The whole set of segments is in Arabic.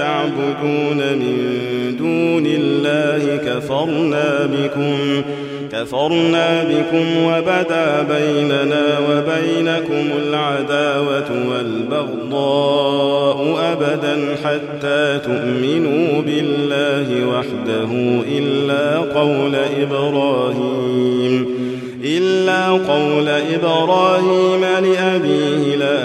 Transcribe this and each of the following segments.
تعبدون من دون الله كفرنا بكم كفرنا بكم وبدا بيننا وبينكم العداوة والبغضاء أبدا حتى تؤمنوا بالله وحده إلا قول إبراهيم إلا قول إبراهيم لأبيه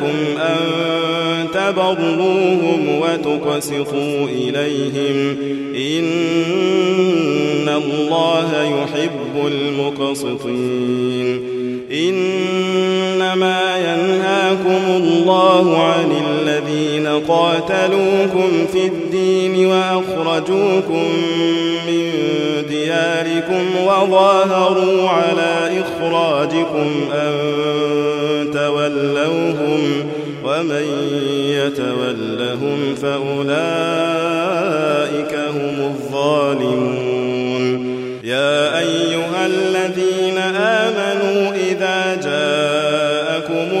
دياركم أن تبروهم وتقسطوا إليهم إن الله يحب المقسطين إنما ينهاكم الله عن الذين قاتلوكم في الدين وأخرجوكم من دياركم وظاهروا على إخراجكم أن تولوهم ومن يتولهم فأولئك هم الظالمون. يا أيها الذين آمنوا إذا جاءكم